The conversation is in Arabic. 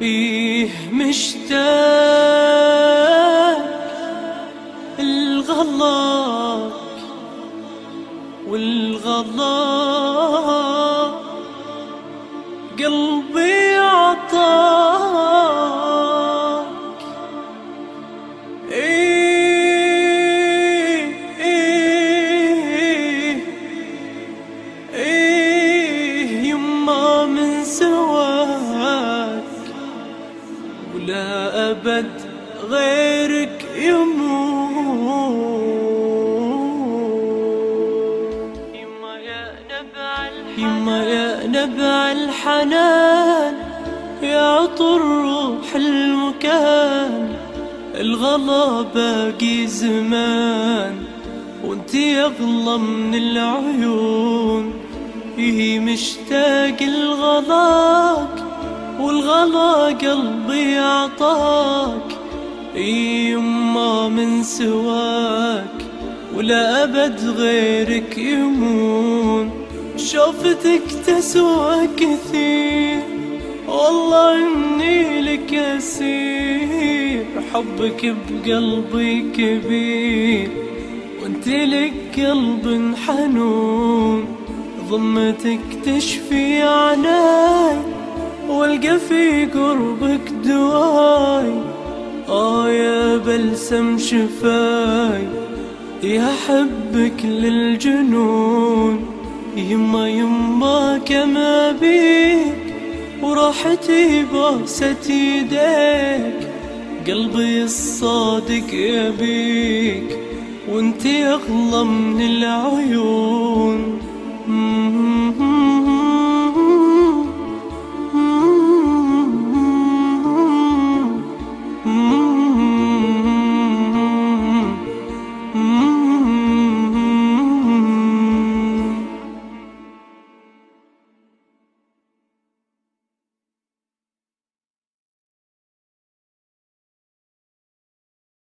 إيه مشتاق الغلاك والغلاك قلبي عطاك. إيه إيه إيه يما من سواك أبد غيرك يموت. يما يا نبع الحنان يا عطر روح المكان الغلا باقي زمان وانتي اغلى من العيون. إيه مشتاق الغلاك والغلا قلبي عطاك إيه يما من سواك ولا أبد غيرك يمون. شوفتك تسوى كثير والله إني لك أسير. حبك بقلبي كبير وأنت لك قلب حنون. ضمتك تشفي عناي والقى في قربك دواي. آه يا بلسم شفاي. يا حبك للجنون. يما يما كما بيك. وراحتي بوسة يديك قلبي الصادق يبيك وانتي أغلى من العيون.